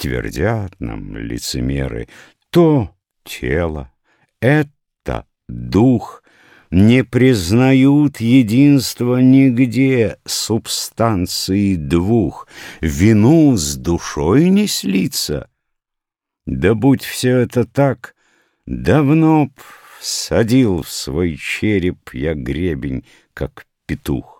Твердят нам лицемеры, то тело, это дух, Не признают единства нигде Субстанции двух, Вину с душой не слиться. Да будь все это так, давно б Садил в свой череп я гребень, как петух.